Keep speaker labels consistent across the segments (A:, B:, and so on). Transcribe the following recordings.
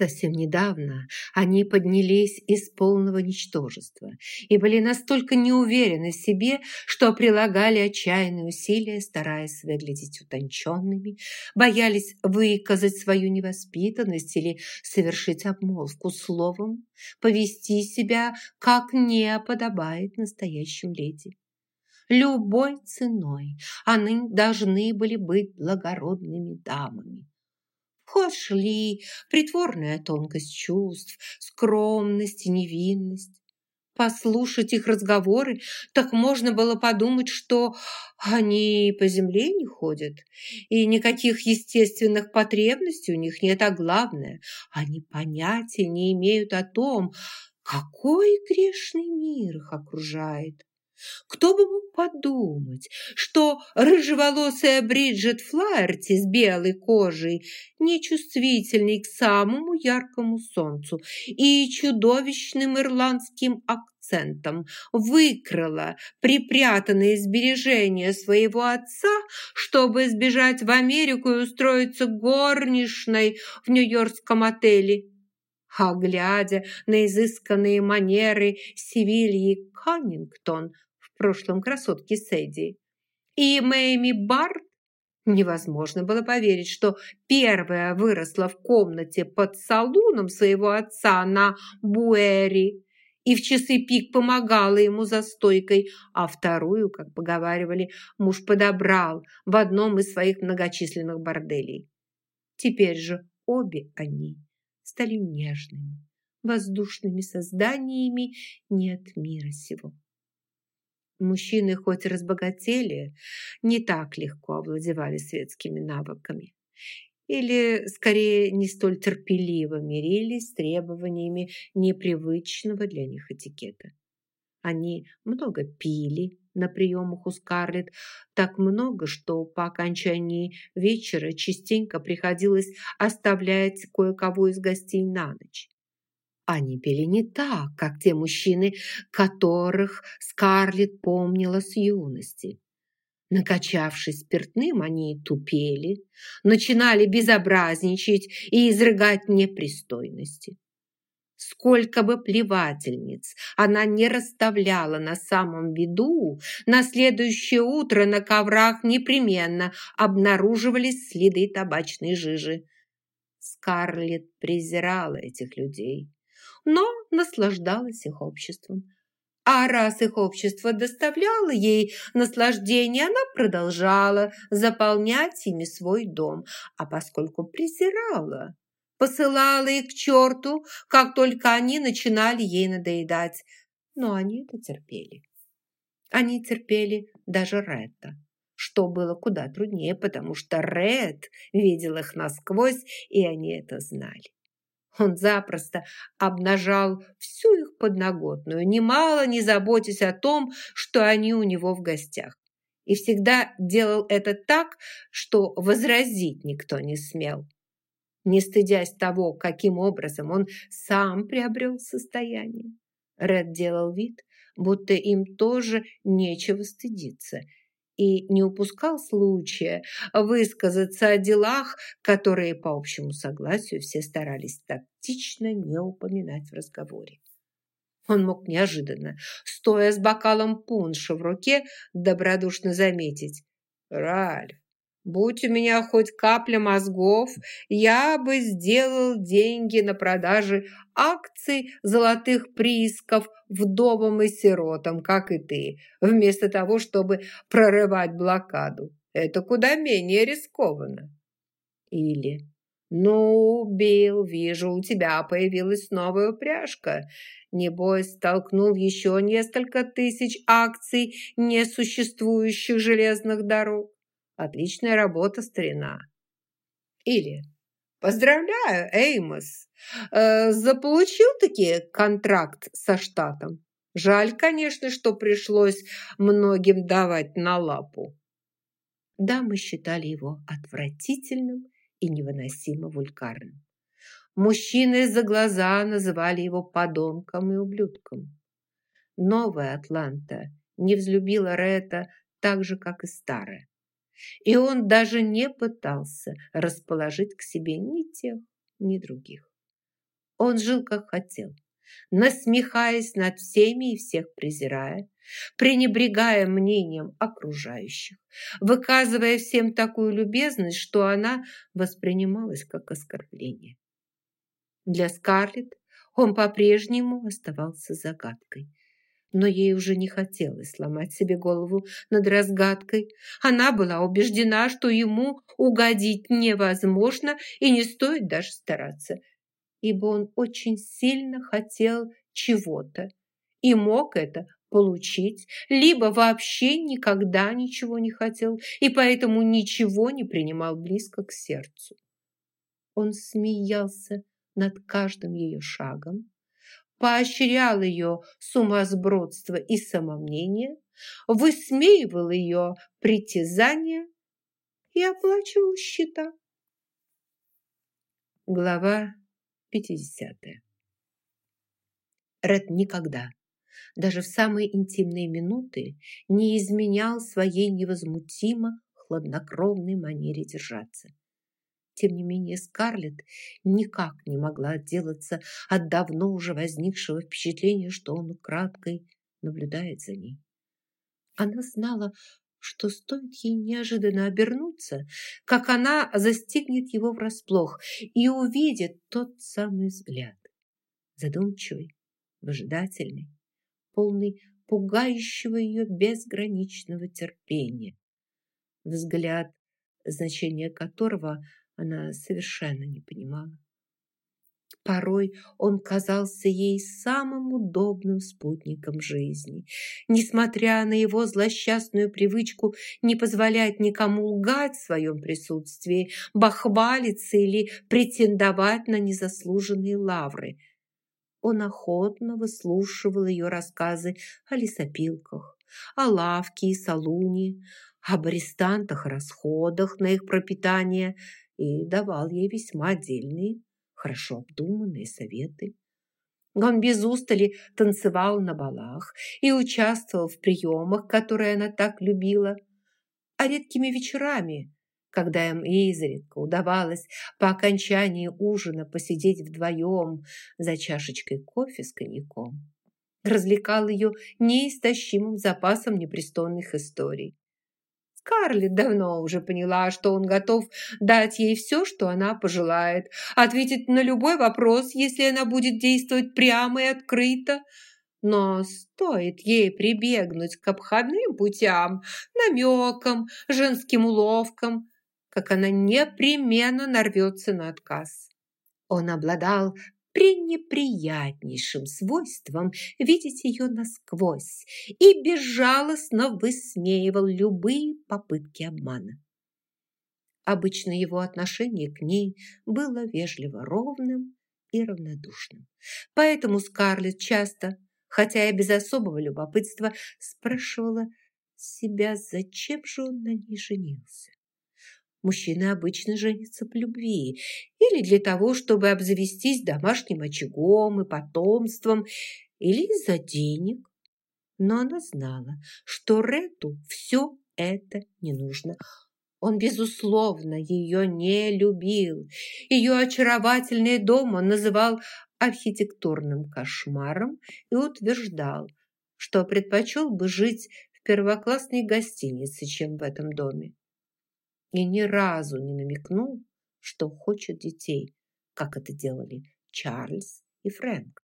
A: Совсем недавно они поднялись из полного ничтожества и были настолько неуверены в себе, что прилагали отчаянные усилия, стараясь выглядеть утонченными, боялись выказать свою невоспитанность или совершить обмолвку словом, повести себя, как не подобает настоящим леди. Любой ценой они должны были быть благородными дамами ход притворная тонкость чувств, скромность и невинность. Послушать их разговоры, так можно было подумать, что они по земле не ходят, и никаких естественных потребностей у них нет, а главное, они понятия не имеют о том, какой грешный мир их окружает. Кто бы мог подумать, что рыжеволосая Бриджит Флаерти с белой кожей, нечувствительной к самому яркому солнцу и чудовищным ирландским акцентом, выкрала припрятанные сбережения своего отца, чтобы сбежать в Америку и устроиться горничной в нью-йоркском отеле. А глядя на изысканные манеры Севильи Каннингтон, прошлом красотки Сэдди. И Мэйми Барт Невозможно было поверить, что первая выросла в комнате под салуном своего отца на Буэри и в часы пик помогала ему за стойкой, а вторую, как поговаривали, муж подобрал в одном из своих многочисленных борделей. Теперь же обе они стали нежными, воздушными созданиями не от мира сего. Мужчины хоть разбогатели, не так легко овладевали светскими навыками. Или, скорее, не столь терпеливо мирились с требованиями непривычного для них этикета. Они много пили на приемах у Скарлетт, так много, что по окончании вечера частенько приходилось оставлять кое-кого из гостей на ночь. Они пели не так, как те мужчины, которых Скарлетт помнила с юности. Накачавшись спиртным, они тупели, начинали безобразничать и изрыгать непристойности. Сколько бы плевательниц она не расставляла на самом виду, на следующее утро на коврах непременно обнаруживались следы табачной жижи. Скарлетт презирала этих людей но наслаждалась их обществом. А раз их общество доставляло ей наслаждение, она продолжала заполнять ими свой дом, а поскольку презирала, посылала их к черту, как только они начинали ей надоедать. Но они это терпели. Они терпели даже Ретта, что было куда труднее, потому что Ред видел их насквозь, и они это знали. Он запросто обнажал всю их подноготную, немало не заботясь о том, что они у него в гостях. И всегда делал это так, что возразить никто не смел. Не стыдясь того, каким образом он сам приобрел состояние. Ред делал вид, будто им тоже нечего стыдиться – и не упускал случая высказаться о делах, которые, по общему согласию, все старались тактично не упоминать в разговоре. Он мог неожиданно, стоя с бокалом пунша в руке, добродушно заметить. «Ральф, Будь у меня хоть капля мозгов, я бы сделал деньги на продаже акций золотых приисков вдовам и сиротам, как и ты, вместо того, чтобы прорывать блокаду. Это куда менее рискованно. Или «Ну, Билл, вижу, у тебя появилась новая упряжка. Небось, столкнул еще несколько тысяч акций несуществующих железных дорог. Отличная работа, старина. Или Поздравляю, Эймос. Э, заполучил-таки контракт со штатом. Жаль, конечно, что пришлось многим давать на лапу. Да, мы считали его отвратительным и невыносимо вульгарным. Мужчины за глаза называли его подонком и ублюдком. Новая Атланта не взлюбила Ретта так же, как и старая и он даже не пытался расположить к себе ни тех, ни других. Он жил, как хотел, насмехаясь над всеми и всех презирая, пренебрегая мнением окружающих, выказывая всем такую любезность, что она воспринималась как оскорбление. Для Скарлетт он по-прежнему оставался загадкой. Но ей уже не хотелось сломать себе голову над разгадкой. Она была убеждена, что ему угодить невозможно и не стоит даже стараться, ибо он очень сильно хотел чего-то и мог это получить, либо вообще никогда ничего не хотел и поэтому ничего не принимал близко к сердцу. Он смеялся над каждым ее шагом, поощрял ее сумасбродство и самомнение, высмеивал ее притязания и оплачивал счета. Глава 50. Ред никогда, даже в самые интимные минуты, не изменял своей невозмутимо хладнокровной манере держаться. Тем не менее, Скарлетт никак не могла отделаться от давно уже возникшего впечатления, что он украдкой наблюдает за ней. Она знала, что стоит ей неожиданно обернуться, как она застигнет его врасплох и увидит тот самый взгляд, задумчивый, выжидательный, полный пугающего ее безграничного терпения. Взгляд, значение которого она совершенно не понимала. Порой он казался ей самым удобным спутником жизни. Несмотря на его злосчастную привычку не позволять никому лгать в своем присутствии, бахвалиться или претендовать на незаслуженные лавры. Он охотно выслушивал ее рассказы о лесопилках, о лавке и салуне, об арестантах расходах на их пропитание и давал ей весьма отдельные хорошо обдуманные советы. Он без устали танцевал на балах и участвовал в приемах, которые она так любила, а редкими вечерами, когда им изредка удавалось по окончании ужина посидеть вдвоем за чашечкой кофе с коньяком, развлекал ее неистощимым запасом непристойных историй. Скарлетт давно уже поняла, что он готов дать ей все, что она пожелает, ответить на любой вопрос, если она будет действовать прямо и открыто. Но стоит ей прибегнуть к обходным путям, намекам, женским уловкам, как она непременно нарвется на отказ. Он обладал пренеприятнейшим свойством видеть ее насквозь и безжалостно высмеивал любые попытки обмана. Обычно его отношение к ней было вежливо ровным и равнодушным. Поэтому Скарлетт часто, хотя и без особого любопытства, спрашивала себя, зачем же он на ней женился. Мужчины обычно женятся по любви или для того, чтобы обзавестись домашним очагом и потомством, или из-за денег. Но она знала, что Рету все это не нужно. Он, безусловно, ее не любил. Ее очаровательный дом он называл архитектурным кошмаром и утверждал, что предпочел бы жить в первоклассной гостинице, чем в этом доме и ни разу не намекнул, что хочет детей, как это делали Чарльз и Фрэнк.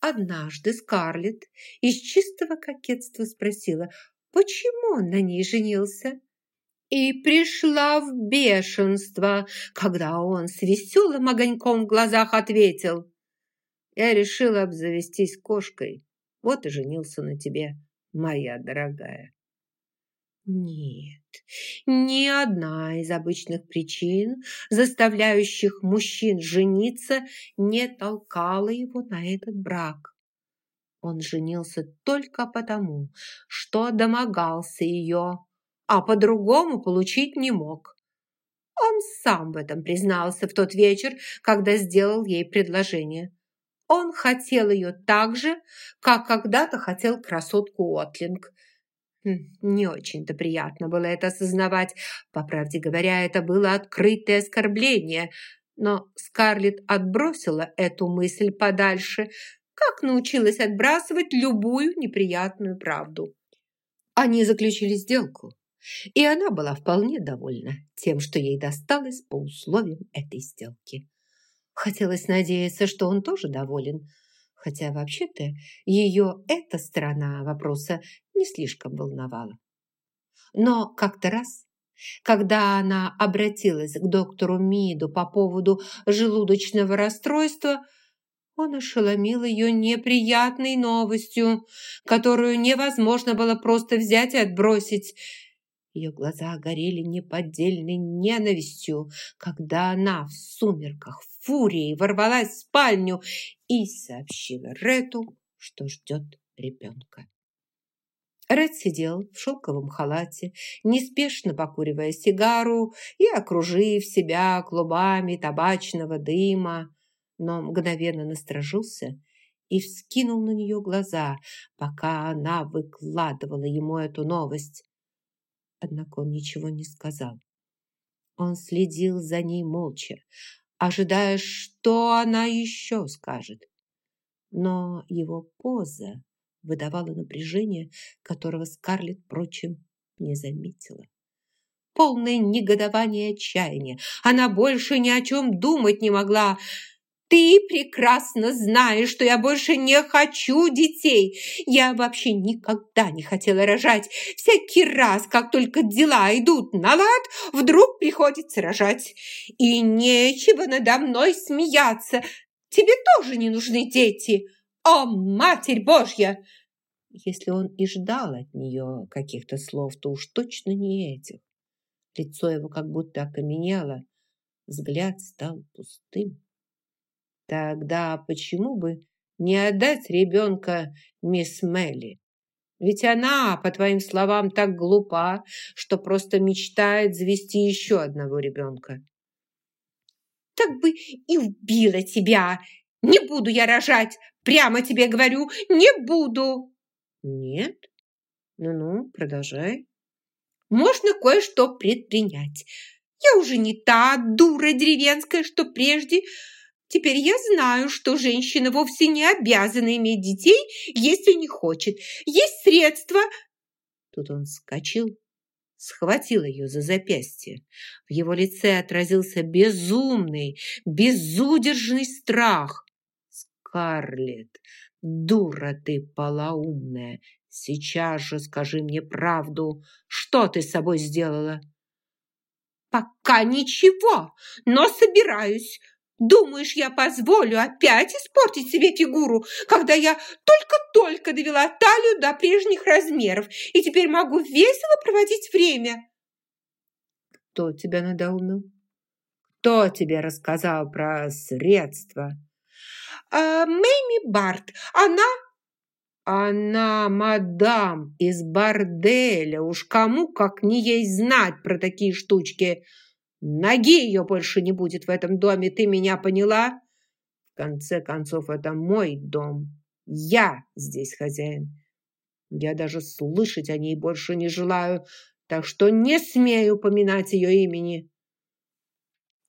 A: Однажды Скарлетт из чистого кокетства спросила, почему он на ней женился, и пришла в бешенство, когда он с веселым огоньком в глазах ответил, «Я решила обзавестись кошкой, вот и женился на тебе, моя дорогая». Нет, ни одна из обычных причин, заставляющих мужчин жениться, не толкала его на этот брак. Он женился только потому, что домогался ее, а по-другому получить не мог. Он сам в этом признался в тот вечер, когда сделал ей предложение. Он хотел ее так же, как когда-то хотел красотку Отлинг – не очень-то приятно было это осознавать. По правде говоря, это было открытое оскорбление. Но Скарлетт отбросила эту мысль подальше, как научилась отбрасывать любую неприятную правду. Они заключили сделку, и она была вполне довольна тем, что ей досталось по условиям этой сделки. Хотелось надеяться, что он тоже доволен, хотя вообще-то ее эта сторона вопроса не слишком волновала. Но как-то раз, когда она обратилась к доктору Миду по поводу желудочного расстройства, он ошеломил ее неприятной новостью, которую невозможно было просто взять и отбросить. Ее глаза горели неподдельной ненавистью, когда она в сумерках фурией ворвалась в спальню и сообщила Рету, что ждет ребенка. Ред сидел в шелковом халате, неспешно покуривая сигару и окружив себя клубами табачного дыма, но мгновенно насторожился и вскинул на нее глаза, пока она выкладывала ему эту новость. Однако он ничего не сказал. Он следил за ней молча, ожидая, что она еще скажет. Но его поза выдавала напряжение, которого Скарлетт, впрочем, не заметила. Полное негодование и отчаяние. Она больше ни о чем думать не могла. Ты прекрасно знаешь, что я больше не хочу детей. Я вообще никогда не хотела рожать. Всякий раз, как только дела идут на лад, вдруг приходится рожать. И нечего надо мной смеяться. Тебе тоже не нужны дети. О, Матерь Божья! Если он и ждал от нее каких-то слов, то уж точно не этих. Лицо его как будто окаменело, взгляд стал пустым. Тогда почему бы не отдать ребенка мисс Мелли? Ведь она, по твоим словам, так глупа, что просто мечтает завести еще одного ребенка. Так бы и убила тебя. Не буду я рожать, прямо тебе говорю, не буду. Нет? Ну-ну, продолжай. Можно кое-что предпринять. Я уже не та дура деревенская, что прежде, Теперь я знаю, что женщина вовсе не обязана иметь детей, если не хочет. Есть средства...» Тут он вскочил, схватил ее за запястье. В его лице отразился безумный, безудержный страх. «Скарлетт, дура ты полоумная! Сейчас же скажи мне правду. Что ты с собой сделала?» «Пока ничего, но собираюсь. Думаешь, я позволю опять испортить себе фигуру, когда я только-только довела талию до прежних размеров и теперь могу весело проводить время? Кто тебя надоумил? Кто тебе рассказал про средства? А, Мэйми Барт. Она... Она мадам из борделя. Уж кому, как не ей знать про такие штучки. Ноги ее больше не будет в этом доме, ты меня поняла? В конце концов, это мой дом. Я здесь хозяин. Я даже слышать о ней больше не желаю, так что не смею упоминать ее имени.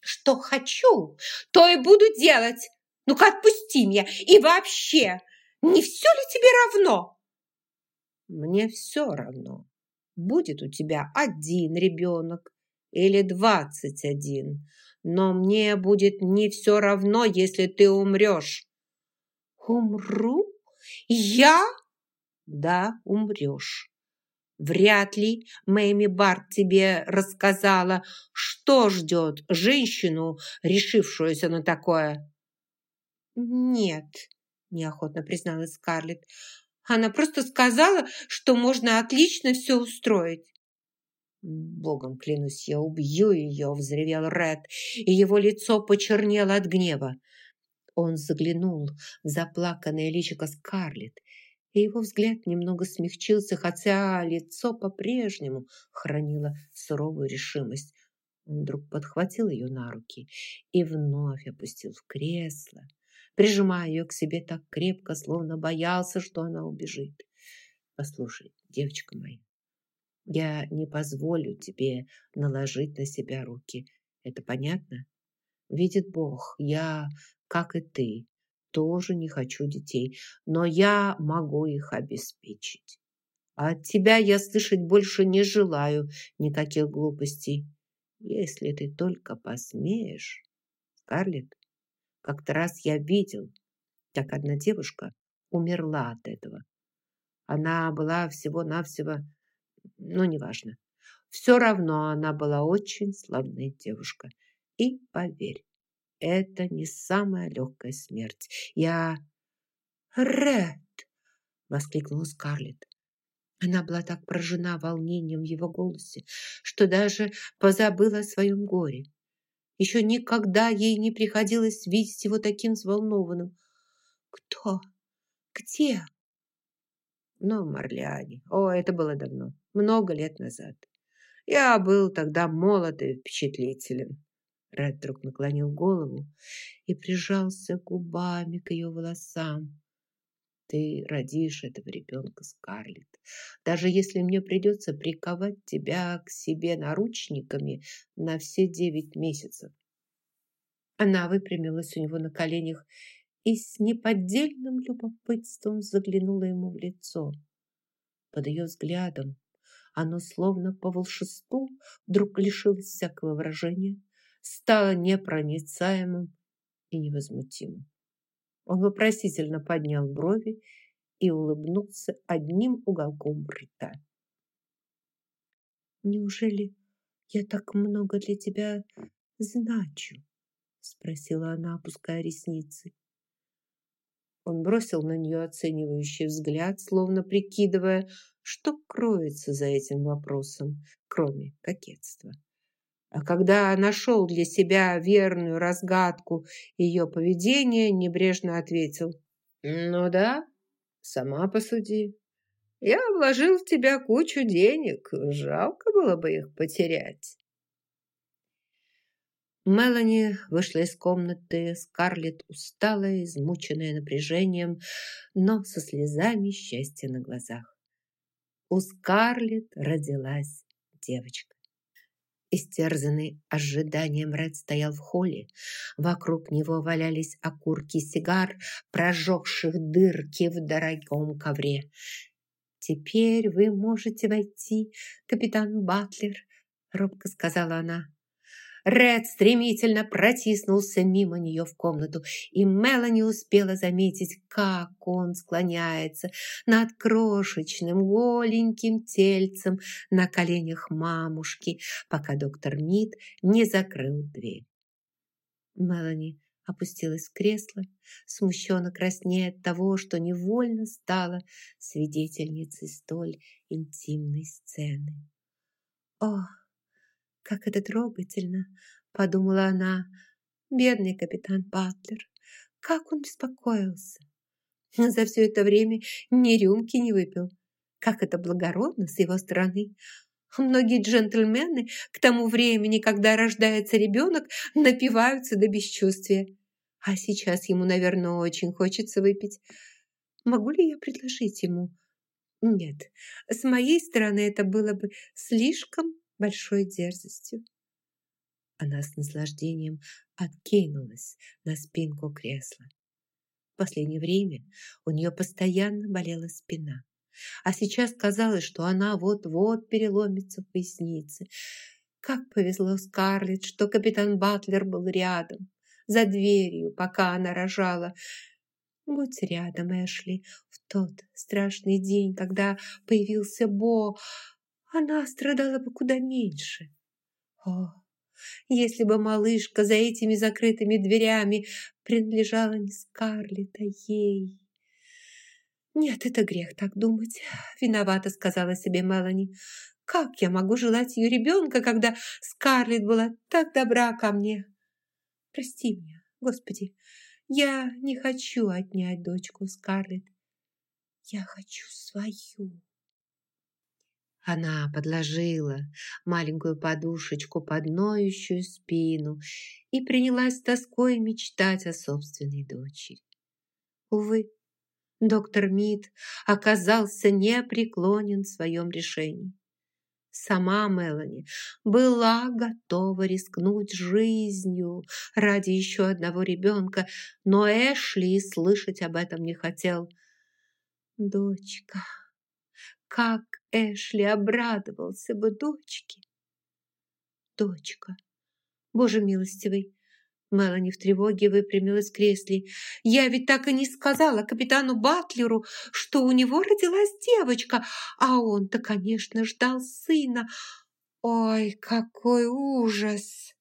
A: Что хочу, то и буду делать. Ну-ка, отпусти меня. И вообще, не все ли тебе равно? Мне все равно. Будет у тебя один ребенок или двадцать один, но мне будет не все равно, если ты умрешь». «Умру? Я?» «Да, умрешь. Вряд ли Мэйми Барт тебе рассказала, что ждет женщину, решившуюся на такое». «Нет», – неохотно призналась Скарлетт. «Она просто сказала, что можно отлично все устроить». «Богом клянусь, я убью ее!» – взревел Ред, и его лицо почернело от гнева. Он заглянул в заплаканное личико Скарлетт, и его взгляд немного смягчился, хотя лицо по-прежнему хранило суровую решимость. Он вдруг подхватил ее на руки и вновь опустил в кресло, прижимая ее к себе так крепко, словно боялся, что она убежит. «Послушай, девочка моя, я не позволю тебе наложить на себя руки. Это понятно? Видит Бог, я, как и ты, тоже не хочу детей, но я могу их обеспечить. А от тебя я слышать больше не желаю никаких глупостей. Если ты только посмеешь. Скарлетт, как-то раз я видел, как одна девушка умерла от этого. Она была всего-навсего, ну, неважно. Все равно она была очень славная девушка. И поверь, это не самая легкая смерть. Я... Ред! воскликнула Скарлетт. Она была так поражена волнением в его голосе, что даже позабыла о своем горе. Еще никогда ей не приходилось видеть его таким взволнованным. «Кто? Где?» «Ну, Марляне. О, это было давно, много лет назад. Я был тогда молод и впечатлителен». Ред вдруг наклонил голову и прижался губами к ее волосам. Ты родишь этого ребенка, Скарлетт. Даже если мне придется приковать тебя к себе наручниками на все девять месяцев. Она выпрямилась у него на коленях и с неподдельным любопытством заглянула ему в лицо. Под ее взглядом оно словно по волшебству вдруг лишилось всякого выражения, стало непроницаемым и невозмутимым. Он вопросительно поднял брови и улыбнулся одним уголком рта. «Неужели я так много для тебя значу?» спросила она, опуская ресницы. Он бросил на нее оценивающий взгляд, словно прикидывая, что кроется за этим вопросом, кроме кокетства. А когда нашел для себя верную разгадку ее поведения, небрежно ответил. «Ну да, сама посуди. Я вложил в тебя кучу денег, жалко было бы их потерять». Мелани вышла из комнаты, Скарлетт усталая, измученная напряжением, но со слезами счастья на глазах. У Скарлетт родилась девочка. Истерзанный ожиданием Ред стоял в холле. Вокруг него валялись окурки сигар, прожегших дырки в дорогом ковре. «Теперь вы можете войти, капитан Батлер», — робко сказала она. Ред стремительно протиснулся мимо нее в комнату, и Мелани успела заметить, как он склоняется над крошечным голеньким тельцем на коленях мамушки, пока доктор Мид не закрыл дверь. Мелани опустилась в кресло, смущенно краснея от того, что невольно стала свидетельницей столь интимной сцены. «Ох, как это трогательно!» – подумала она. «Бедный капитан Батлер! Как он беспокоился! За все это время ни рюмки не выпил. Как это благородно с его стороны!» Многие джентльмены к тому времени, когда рождается ребенок, напиваются до бесчувствия. А сейчас ему, наверное, очень хочется выпить. Могу ли я предложить ему? Нет, с моей стороны это было бы слишком большой дерзостью. Она с наслаждением откинулась на спинку кресла. В последнее время у нее постоянно болела спина, а сейчас казалось, что она вот-вот переломится в пояснице. Как повезло Скарлетт, что капитан Батлер был рядом, за дверью, пока она рожала. Будь рядом, Эшли, в тот страшный день, когда появился Бо, она страдала бы куда меньше. О, если бы малышка за этими закрытыми дверями принадлежала не Скарлетт, а ей. Нет, это грех так думать. Виновата, сказала себе Мелани. Как я могу желать ее ребенка, когда Скарлетт была так добра ко мне? Прости меня, Господи, я не хочу отнять дочку Скарлетт. Я хочу свою. Она подложила маленькую подушечку под ноющую спину и принялась тоской мечтать о собственной дочери. Увы, доктор Мид оказался непреклонен в своем решении. Сама Мелани была готова рискнуть жизнью ради еще одного ребенка, но Эшли слышать об этом не хотел. Дочка, как Эшли обрадовался бы дочке. Дочка, Боже милостивый, Мелани в тревоге выпрямилась в кресле. «Я ведь так и не сказала капитану Батлеру, что у него родилась девочка, а он-то, конечно, ждал сына. Ой, какой ужас!»